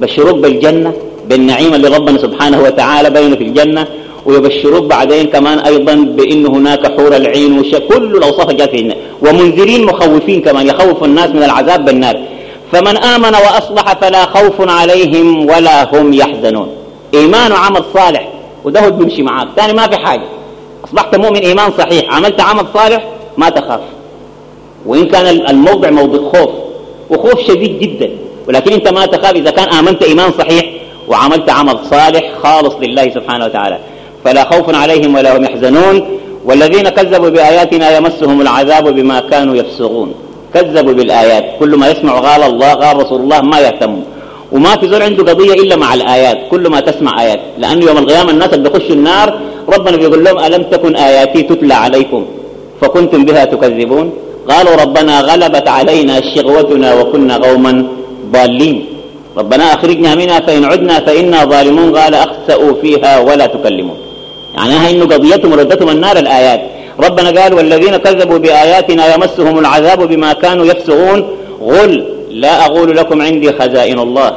بشروك بالجنة بالنعيم اللي ربنا سبحانه وتعالى بينه في الجنة ويبشروك بعدين كمان أيضا بأن هناك حور العين وش كل الأوصاف جاءت في ومنذرين مخوفين كمان يخوف الناس من العذاب بالنار. فمن آمن وأصلح فلا خوف عليهم ولا هم يحزنون. إيمان وعمل صالح وده هو بيمشي معاك. ثاني ما في حاجة. أصبحت مؤمن إيمان صحيح عملت عمل صالح ما تخاف. وإن كان الموضع موضع خوف وخوف شديد جدا. ولكن أنت ما تخاف إذا كان آمنت إيمان صحيح وعملت عمل صالح خالص لله سبحانه وتعالى. فلا خوف عليهم ولا هم يحزنون. والذين كذبوا بآياتنا يمسهم العذاب بما كانوا يفسقون. كذبوا بالآيات. كل ما يسمع قال الله قال رسول الله ما يهتم. وما في زول عنده قضية إلا مع الآيات. كل ما تسمع آيات. لأنه يوم القيامة الناس اللي بيخشوا النار ربنا بيقول لهم ألم تكن آياتي تتلى عليكم؟ فكنتم بها تكذبون. قالوا ربنا غلبت علينا شغوتنا وكنا قوما ضالين ربنا أخرجنا منها فإن عدنا فإنا ظالمون. قال أخسأوا فيها ولا تكلمون. يعني هاي إنه قضيتهم وردتهم النار الآيات. ربنا قال والذين كذبوا بآياتنا يمسهم العذاب بما كانوا يفسقون. غل لا أقول لكم عندي خزائن الله.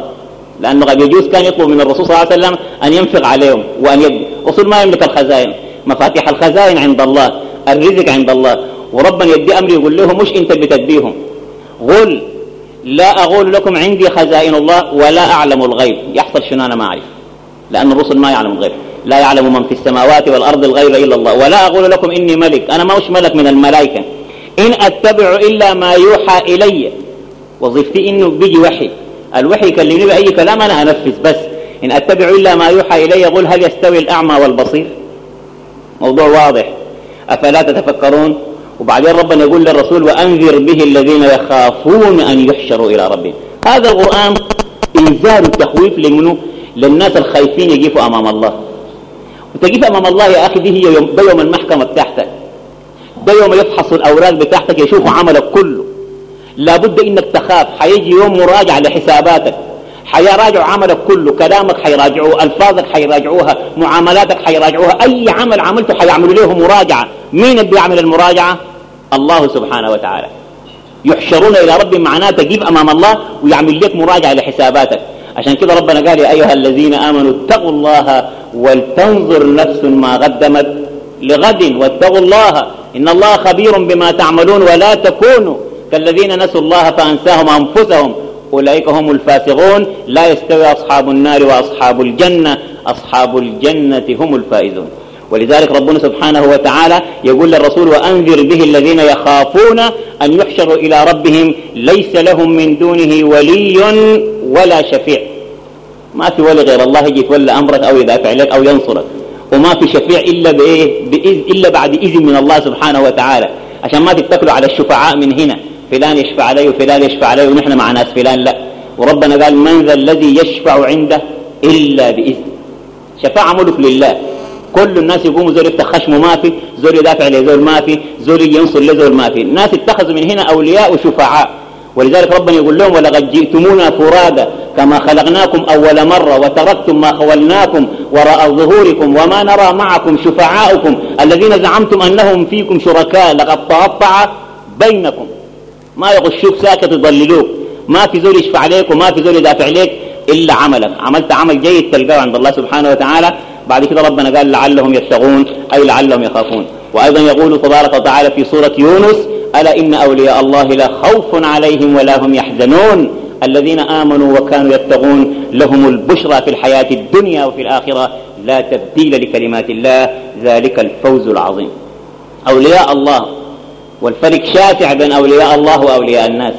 لأنه قد يجوز كان يطلب من الرسول صلى الله عليه وسلم أن ينفق عليهم وأن يد. رسول ما يملك الخزائن. مفاتيح الخزائن عند الله. الرزق عند الله. وربنا يدي أمر يقول لهم مش أنت بتديهم. غل لا أقول لكم عندي خزائن الله ولا أعلم الغيب. يحصل شنو أنا ما أعرف. لأن الرسل ما يعلم الغيب. لا يعلم من في السماوات والأرض الغيب إلا الله. ولا أقول لكم إني ملك. أنا ما مش ملك من الملائكة. إن أتبع إلا ما يوحى إلي. وظيفتي إنه بيجي وحي. الوحي يكلمني بأي كلام أنا أنفذ بس. إن أتبع إلا ما يوحى إلي يقول هل يستوي الأعمى والبصير؟ موضوع واضح. أفلا تتفكرون؟ وبعدين ربنا يقول للرسول وأنذر به الذين يخافون أن يحشروا إلى ربهم. هذا القرآن إنذار التخويف لمنه للناس الخايفين يقفوا أمام الله. وتقف أمام الله يا أخي دي هي يوم, ده يوم المحكمة بتاعتك. ده يوم يفحص الأوراق بتاعتك يشوفوا عملك كله. لابد إنك تخاف. حيجي يوم مراجعة لحساباتك. حيراجعوا عملك كله. كلامك حيراجعوه ألفاظك حيراجعوها معاملاتك حيراجعوها. أي عمل عملته حيعملوا له مراجعة. مين اللي بيعمل المراجعة؟ الله سبحانه وتعالى. يحشرون إلى رب معناه تجيب أمام الله ويعمل لك مراجعة لحساباتك. عشان كده ربنا قال يا أيها الذين آمنوا اتقوا الله ولتنظر نفس ما قدمت لغد واتقوا الله إن الله خبير بما تعملون ولا تكونوا كالذين نسوا الله فأنساهم أنفسهم. أولئك هم الفاسقون. لا يستوي أصحاب النار وأصحاب الجنة. أصحاب الجنة هم الفائزون. ولذلك ربنا سبحانه وتعالى يقول للرسول وأنذر به الذين يخافون أن يحشروا إلى ربهم ليس لهم من دونه ولي ولا شفيع. ما في ولي غير الله يجي يتولى أمرك أو يدافع لك أو ينصرك. وما في شفيع إلا بإيه؟ بإذ إلا بعد إذن من الله سبحانه وتعالى. عشان ما تتكلوا على الشفعاء من هنا. فلان يشفع علي وفلان يشفع علي ونحن مع ناس فلان لا. وربنا قال من ذا الذي يشفع عنده إلا بإذن. شفاعة ملك لله. كل الناس يقوموا زول يفتح خشمه ما في زول يدافع لزول ما في زول ينصر لزول ما في. الناس اتخذوا من هنا أولياء وشفعاء. ولذلك ربنا يقول لهم ولقد جئتمونا فرادا كما خلقناكم أول مرة وتركتم ما خولناكم وراء ظهوركم وما نرى معكم شفعاءكم الذين زعمتم أنهم فيكم شركاء. لقد تقطع بينكم. ما يغشوك ساكت يضللوك. ما في زول يشفع عليك وما في زول يدافع عليك إلا عملك. عملت عمل جيد تلقاه عند الله سبحانه وتعالى. بعد كده ربنا قال لعلهم يتقون أي لعلهم يخافون. وأيضا يقول تبارك وتعالى في سورة يونس ألا إن أولياء الله لا خوف عليهم ولا هم يحزنون. الذين آمنوا وكانوا يتقون لهم البشرى في الحياة الدنيا وفي الآخرة. لا تبديل لكلمات الله ذلك الفوز العظيم. أولياء الله والفرق شاسع بين أولياء الله وأولياء الناس.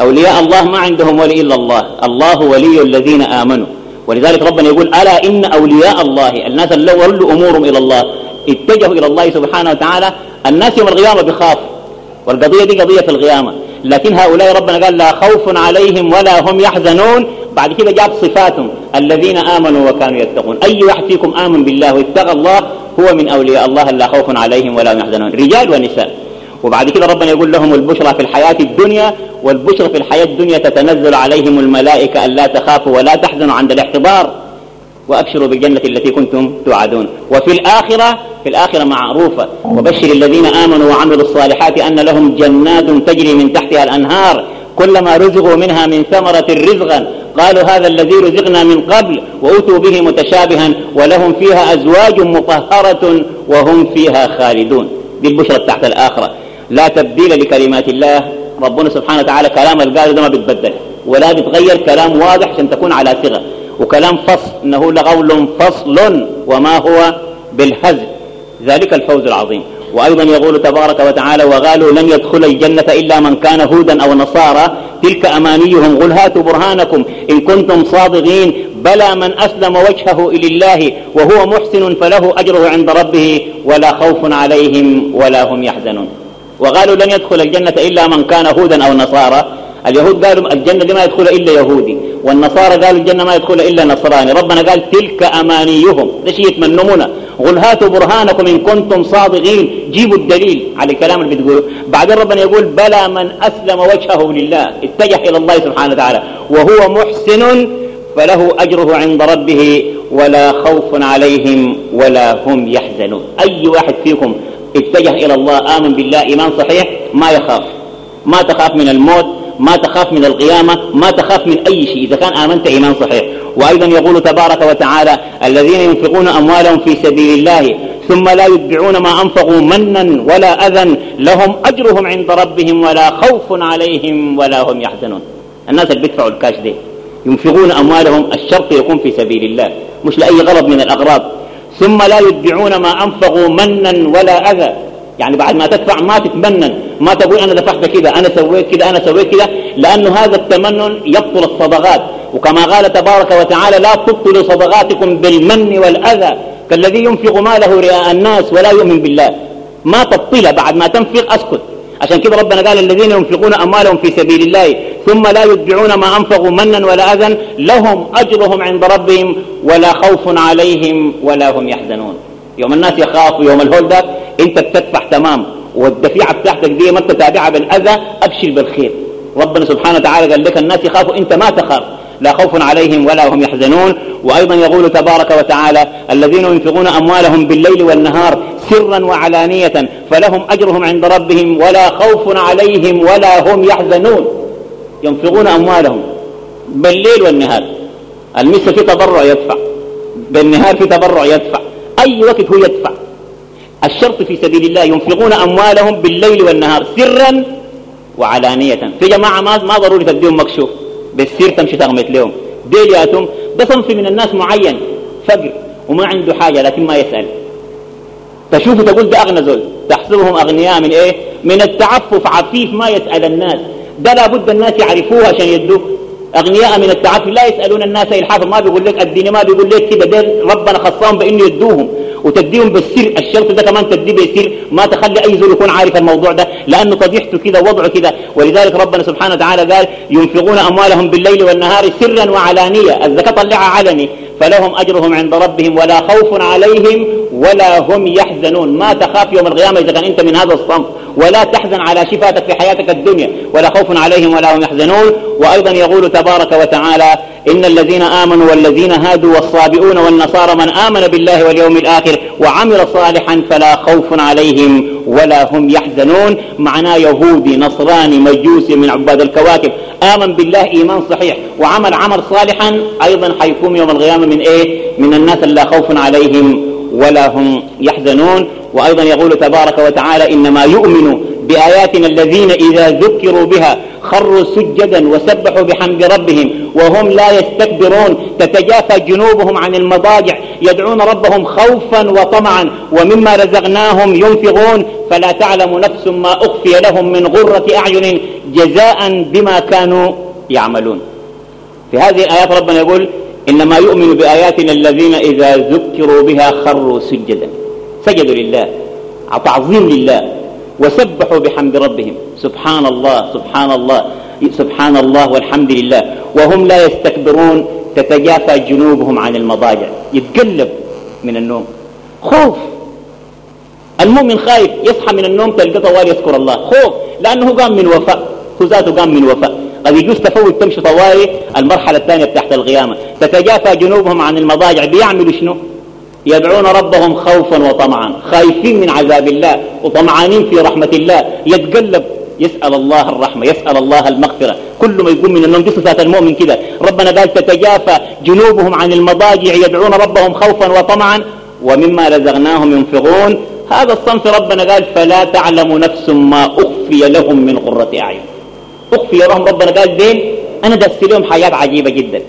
أولياء الله ما عندهم ولي إلا الله. الله ولي الذين آمنوا. ولذلك ربنا يقول ألا إن أولياء الله الناس اللي ولوا أمورهم إلى الله اتجهوا إلى الله سبحانه وتعالى الناس يوم القيامة بخاف. والقضية دي قضية القيامة. لكن هؤلاء ربنا قال لا خوف عليهم ولا هم يحزنون. بعد كده جاب صفاتهم. الذين آمنوا وكانوا يتقون. أي واحد فيكم آمن بالله واتقى الله هو من أولياء الله لا خوف عليهم ولا هم يحزنون. رجال ونساء. وبعد كده ربنا يقول لهم البشرى في الحياة الدنيا والبشرى في الحياة الدنيا تتنزل عليهم الملائكة أن لا تخافوا ولا تحزنوا عند الاحتضار. وأبشروا بالجنة التي كنتم توعدون. وفي الآخرة في الآخرة معروفة. وبشر الذين آمنوا وعملوا الصالحات أن لهم جنات تجري من تحتها الأنهار. كلما رزقوا منها من ثمرة رزقا. قالوا هذا الذي رزقنا من قبل وأتوا به متشابها ولهم فيها أزواج مطهرة وهم فيها خالدون. دي البشرة تحت الآخرة. لا تبديل لكلمات الله. ربنا سبحانه وتعالى كلام القال ده ما بيتبدل ولا بيتغير كلام واضح عشان تكون على صيغة. وكلام فصل إنه لقول فصل وما هو بالهزل. ذلك الفوز العظيم. وأيضا يقول تبارك وتعالى وقالوا لن يدخل الجنة إلا من كان هودا أو نصارى. تلك أمانيهم قل هاتوا برهانكم. إن كنتم صادقين بلى من أسلم وجهه إلى الله وهو محسن فله أجره عند ربه ولا خوف عليهم ولا هم يحزنون. وقالوا لن يدخل الجنة إلا من كان هودا أو نصارى. اليهود قالوا الجنة دي ما يدخل إلا يهودي والنصارى قالوا الجنة ما يدخل إلا نصراني. ربنا قال تلك أمانيهم. ده شيء يتمنمونه قل هاتوا برهانكم إن كنتم صادقين. جيبوا الدليل على الكلام اللي بتقولوا بعدين ربنا يقول بلى من أسلم وجهه لله. اتجه إلى الله سبحانه وتعالى. وهو محسن فله أجره عند ربه ولا خوف عليهم ولا هم يحزنون. أي واحد فيكم اتجه إلى الله آمن بالله إيمان صحيح ما يخاف. ما تخاف من الموت ما تخاف من القيامة ما تخاف من أي شيء. إذا كان آمنت إيمان صحيح. وأيضا يقول تبارك وتعالى الذين ينفقون أموالهم في سبيل الله ثم لا يتبعون ما أنفقوا منا ولا أذى لهم أجرهم عند ربهم ولا خوف عليهم ولا هم يحزنون. الناس اللي بيدفعوا الكاش دي ينفقون أموالهم الشرط يكون في سبيل الله مش لأي غرض من الأغراض. ثم لا يتبعون ما أنفقوا منا ولا أذى. يعني بعد ما تدفع ما تتمنن ما تقول أنا دفعت كذا أنا سويت كذا أنا سويت كذا. لأنه هذا التمنن يبطل الصدقات. وكما قال تبارك وتعالى لا تبطلوا صدقاتكم بالمن والأذى. كالذي ينفق ماله رئاء الناس ولا يؤمن بالله. ما تبطل بعد ما تنفق أسكت. عشان كده ربنا قال الذين ينفقون أموالهم في سبيل الله ثم لا يتبعون ما أنفقوا منا ولا أذى لهم أجرهم عند ربهم ولا خوف عليهم ولا هم يحزنون. يوم الناس يخافوا يوم الهول ده أنت بتدفع تمام والدفيعة بتاعتك دي ما تتابعها بالأذى أبشر بالخير. ربنا سبحانه وتعالى قال لك الناس يخافوا أنت ما تخاف. لا خوف عليهم ولا هم يحزنون. وأيضا يقول تبارك وتعالى الذين ينفقون أموالهم بالليل والنهار سرا وعلانية فلهم أجرهم عند ربهم ولا خوف عليهم ولا هم يحزنون. ينفقون أموالهم بالليل والنهار. المسة في تبرع يدفع. بالنهار في تبرع يدفع. أي وقت هو يدفع. الشرط في سبيل الله ينفقون أموالهم بالليل والنهار سرا وعلانية. في جماعة ما, ما ضروري تديهم مكشوف. بالسير تمشي تغمت لهم. ديلياتهم ده صنف من الناس معين فقر وما عنده حاجة لكن ما يسأل. تشوفه تقول ده أغنى زول. تحسبهم أغنياء من إيه؟ من التعفف عفيف ما يسأل الناس. ده لابد الناس يعرفوه عشان يدوك أغنياء من التعفف لا يسألون الناس الحافظ ما بيقول لك الدين ما بيقول لك كده. ربنا خصهم بأنه يدوهم. وتديهم بالسر الشرط ده كمان تديه بالسر ما تخلي أي زول يكون عارف الموضوع ده. لأنه طبيعته كده وضعه كده. ولذلك ربنا سبحانه وتعالى قال ينفقون أموالهم بالليل والنهار سرا وعلانية. الزكاة طلعها علني. فلهم أجرهم عند ربهم ولا خوف عليهم ولا هم يحزنون. ما تخاف يوم القيامة إذا كان أنت من هذا الصنف. ولا تحزن على شفاتك في حياتك الدنيا ولا خوف عليهم ولا هم يحزنون. وأيضا يقول تبارك وتعالى إن الذين آمنوا والذين هادوا والصابئون والنصارى من آمن بالله واليوم الآخر وعمل صالحا فلا خوف عليهم ولا هم يحزنون. معناه يهودي نصراني مجوسي من عباد الكواكب. آمن بالله إيمان صحيح. وعمل عمل صالحا أيضا حيكون يوم القيامة من إيه؟ من الناس لا خوف عليهم ولا هم يحزنون. وأيضا يقول تبارك وتعالى إنما يؤمن بآياتنا الذين إذا ذكروا بها خروا سجدا وسبحوا بحمد ربهم وهم لا يستكبرون. تتجافى جنوبهم عن المضاجع يدعون ربهم خوفا وطمعا ومما رزقناهم ينفقون. فلا تعلم نفس ما أخفي لهم من غرة أعين جزاء بما كانوا يعملون. في هذه الآيات ربنا يقول إنما يؤمن بآياتنا الذين إذا ذكروا بها خروا سجدا. سجدوا لله تعظيم لله وسبحوا بحمد ربهم. سبحان الله سبحان الله سبحان الله والحمد لله. وهم لا يستكبرون تتجافى جنوبهم عن المضاجع. يتقلب من النوم. خوف. المؤمن خايف يصحى من النوم تلقى طوال يذكر الله. خوف. لأنه قام من وفاء. هو ذاته قام من وفاء. قد يجوز تفوت تمشي طوالي المرحلة الثانية تحت القيامة. تتجافى جنوبهم عن المضاجع. بيعملوا شنو؟ يدعون ربهم خوفا وطمعا خايفين من عذاب الله وطمعانين في رحمة الله. يتقلب يسأل الله الرحمة يسأل الله المغفرة. كل ما يقوم من النوم دي صفات المؤمن كده. ربنا قال تتجافى جنوبهم عن المضاجع يدعون ربهم خوفا وطمعا. ومما رزقناهم ينفقون. هذا الصنف ربنا قال فلا تعلم نفس ما أخفي لهم من قرة أعين. أخفي لهم ربنا قال دين. أنا دست لهم حاجات عجيبة جدا.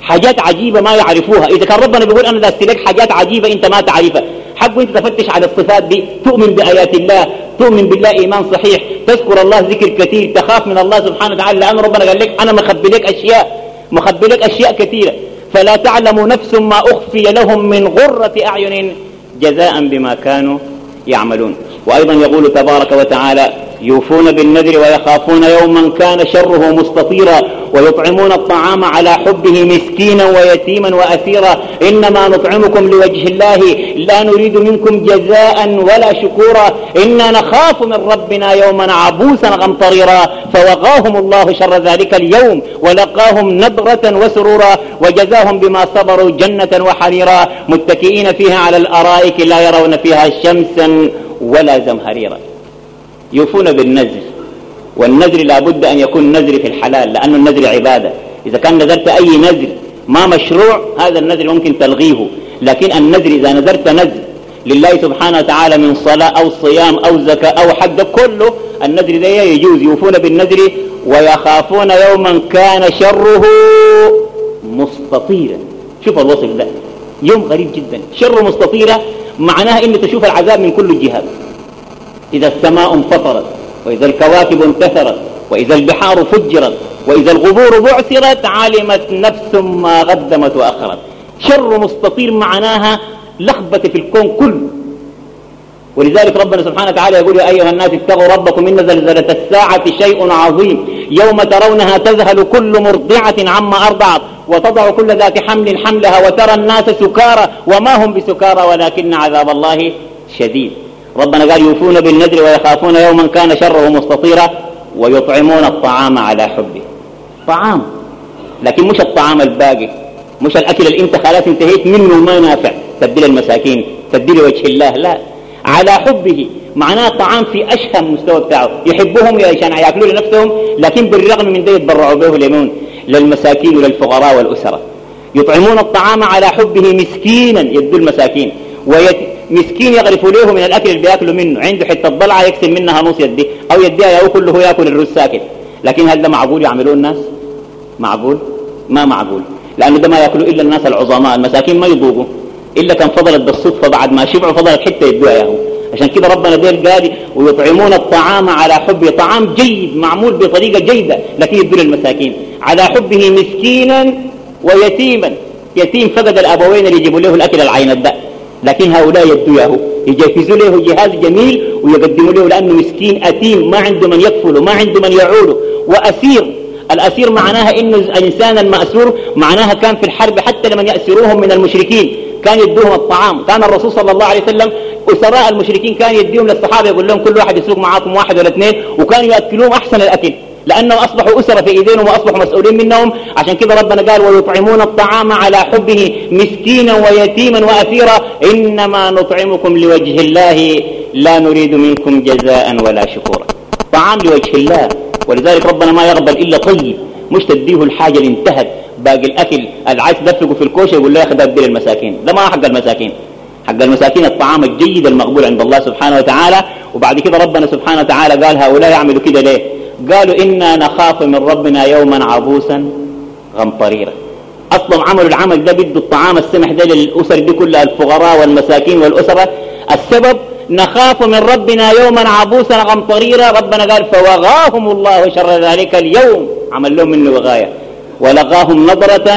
حاجات عجيبة ما يعرفوها. إذا كان ربنا بيقول أنا دست لك حاجات عجيبة أنت ما تعرفها. حق أنت تفتش على الصفات دي تؤمن بآيات الله تؤمن بالله إيمان صحيح تذكر الله ذكر كثير تخاف من الله سبحانه وتعالى. لأن ربنا قال لك أنا مخبي لك أشياء مخبي لك أشياء كثيرة. فلا تعلم نفس ما أخفي لهم من غرة أعين جزاء بما كانوا يعملون. وأيضا يقول تبارك وتعالى يوفون بالنذر ويخافون يوما كان شره مستطيرا ويطعمون الطعام على حبه مسكينا ويتيما وأسيرا. إنما نطعمكم لوجه الله لا نريد منكم جزاء ولا شكورا. إنا نخاف من ربنا يوما عبوسا غمطريرا. فوقاهم الله شر ذلك اليوم ولقاهم نضرة وسرورا. وجزاهم بما صبروا جنة وحريرا. متكئين فيها على الأرائك لا يرون فيها شمسا ولا زمهريرا. يوفون بالنذر. والنذر لابد أن يكون نذر في الحلال لأن النذر عبادة. إذا كان نذرت أي نذر ما مشروع هذا النذر ممكن تلغيه. لكن النذر إذا نذرت نذر لله سبحانه وتعالى من صلاة أو صيام أو زكاة أو حد كله النذر ده يجوز. يوفون بالنذر ويخافون يوما كان شره مستطيرا. شوف الوصف ده. يوم غريب جدا. شر مستطيرة معناها انك تشوف العذاب من كل الجهات إذا السماء انفطرت وإذا الكواكب انتثرت وإذا البحار فجرت وإذا الغبور بعثرت علمت نفس ما قدمت وأخرت. شر مستطير معناها لخبة في الكون كله. ولذلك ربنا سبحانه وتعالى يقول يا أيها الناس اتقوا ربكم إن زلزلة الساعة شيء عظيم. يوم ترونها تذهل كل مرضعة عما أرضعت وتضع كل ذات حمل حملها وترى الناس سكارى وما هم بسكارى ولكن عذاب الله شديد. ربنا قال يوفون بالنذر ويخافون يوما كان شره مستطيرا ويطعمون الطعام على حبه. طعام. لكن مش الطعام الباقي. مش الأكل اللي انت خلاص انتهيت منه ما نافع. تدي المساكين تدي لوجه الله لا. على حبه. معناه طعام في أشهى مستوى بتاعه. يحبهم عشان ياكلوا لنفسهم لكن بالرغم من ذلك يتبرعوا به لمن؟ للمساكين وللفقراء والأسرة. يطعمون الطعام على حبه مسكينا يدوا المساكين. ويت... مسكين يغرف له من الأكل اللي بياكله منه. عنده حتة ضلعة يقسم منها نص يدي أو يديها يا كله يأكل الرز ساكت. لكن هل ده معقول يعملوه الناس؟ معقول؟ ما معقول. لأنه ده ما يأكلوا إلا الناس العظماء المساكين ما يضوقوا إلا كان فضلت بالصدفة بعد ما شبعوا فضلت حتة يدوها ياهم عشان كده ربنا دير قال ويطعمون الطعام على حبه طعام جيد معمول بطريقة جيدة. لكن يدوا للمساكين. على حبه مسكينا ويتيما. يتيم فقد الأبوين اللي يجيبوا له الأكل العين الدأ لكن هؤلاء يدوه يجهزوا له جهاز جميل ويقدموا له لأنه مسكين أتيم ما عنده من يكفله ما عنده من يعوله. وأسير الأسير معناها إنه الإنسان المأسور معناها كان في الحرب حتى لمن يأسروهم من المشركين كان يدوهم الطعام. كان الرسول صلى الله عليه وسلم أسراء المشركين كان يديهم للصحابة يقول لهم كل واحد يسوق معاكم واحد ولا اثنين وكانوا يأكلوهم أحسن الأكل. لأنهم أصبحوا أسرة في إيدينهم وأصبحوا مسؤولين منهم. عشان كده ربنا قال ويطعمون الطعام على حبه مسكينا ويتيما وأسيرا. إنما نطعمكم لوجه الله لا نريد منكم جزاء ولا شكورا. طعام لوجه الله. ولذلك ربنا ما يقبل إلا طيب مش تديه الحاجة اللي انتهت. باقي الأكل العايز تدفقه في الكوشة يقول له يا أخي ده للمساكين ده ما حق المساكين. حق المساكين الطعام الجيد المقبول عند الله سبحانه وتعالى. وبعد كده ربنا سبحانه وتعالى قال هؤلاء يعملوا كده ليه؟ قالوا إنا نخاف من ربنا يوما عبوسا غمطريرا. أصلا عملوا العمل ده بده الطعام السمح ده للأسر دي كلها الفقراء والمساكين والأسرة. السبب نخاف من ربنا يوما عبوسا غمطريرا. ربنا قال فوغاهم الله شر ذلك اليوم. عمل لهم منه وغاية. ولقاهم نظرة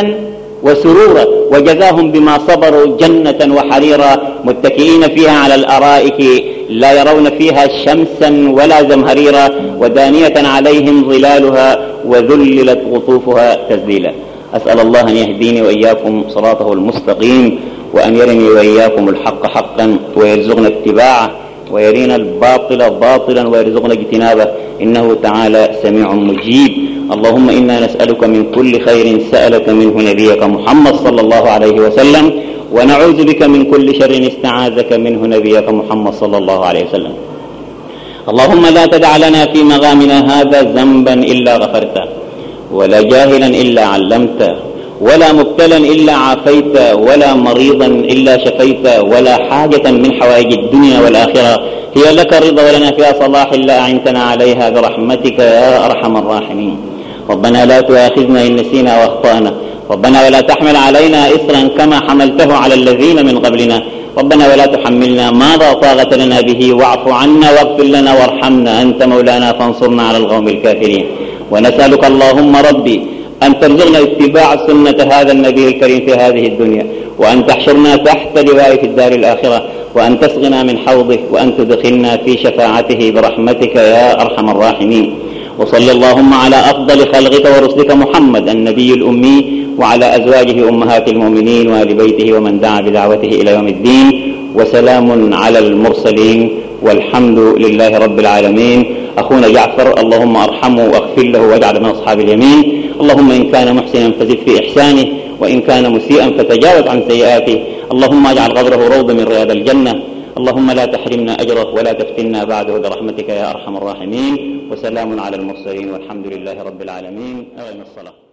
وسرورا وجزاهم بما صبروا جنة وحريرا متكئين فيها على الأرائك لا يرون فيها شمسا ولا زمهريرا ودانية عليهم ظلالها وذللت قطوفها تذليلا. أسأل الله أن يهديني وإياكم صراطه المستقيم وأن يرني وإياكم الحق حقا ويرزقنا اتباعه ويرينا الباطل باطلا ويرزقنا اجتنابه. إنه تعالى سميع مجيب. اللهم إنا نسألك من كل خير سألك منه نبيك محمد صلى الله عليه وسلم ونعوذ بك من كل شر استعاذك منه نبيك محمد صلى الله عليه وسلم. اللهم لا تدع لنا في مغامنا هذا ذنبا إلا غفرته ولا جاهلا إلا علمته ولا مبتلا إلا عافيت ولا مريضا إلا شفيت ولا حاجة من حوائج الدنيا والآخرة. هي لك الرضا ولنا فيها صلاح إلا أعنتنا عليها برحمتك يا أرحم الراحمين. ربنا لا تؤاخذنا إن نسينا وأخطأنا. ربنا ولا تحمل علينا إصرا كما حملته على الذين من قبلنا. ربنا ولا تحملنا ما لا طاقة لنا به. واعف عنا واغفر لنا وارحمنا. أنت مولانا فانصرنا على القوم الكافرين. ونسألك اللهم ربي أن ترزقنا اتباع سنة هذا النبي الكريم في هذه الدنيا وأن تحشرنا تحت لواء في الدار الآخرة وأن تسقنا من حوضه وأن تدخلنا في شفاعته برحمتك يا أرحم الراحمين. وصل اللهم على أفضل خلقك ورسلك محمد النبي الأمي وعلى أزواجه أمهات المؤمنين وآل بيته ومن دعا بدعوته إلى يوم الدين وسلام على المرسلين والحمد لله رب العالمين. أخونا جعفر اللهم أرحمه واغفر له واجعل من أصحاب اليمين. اللهم إن كان محسنا فزد في إحسانه وإن كان مسيئا فتجاوز عن سيئاته. اللهم اجعل قبره روضة من رياض الجنة. اللهم لا تحرمنا أجره ولا تفتنا بعده برحمتك يا أرحم الراحمين وسلام على المرسلين والحمد لله رب العالمين. أغنى الصلاة.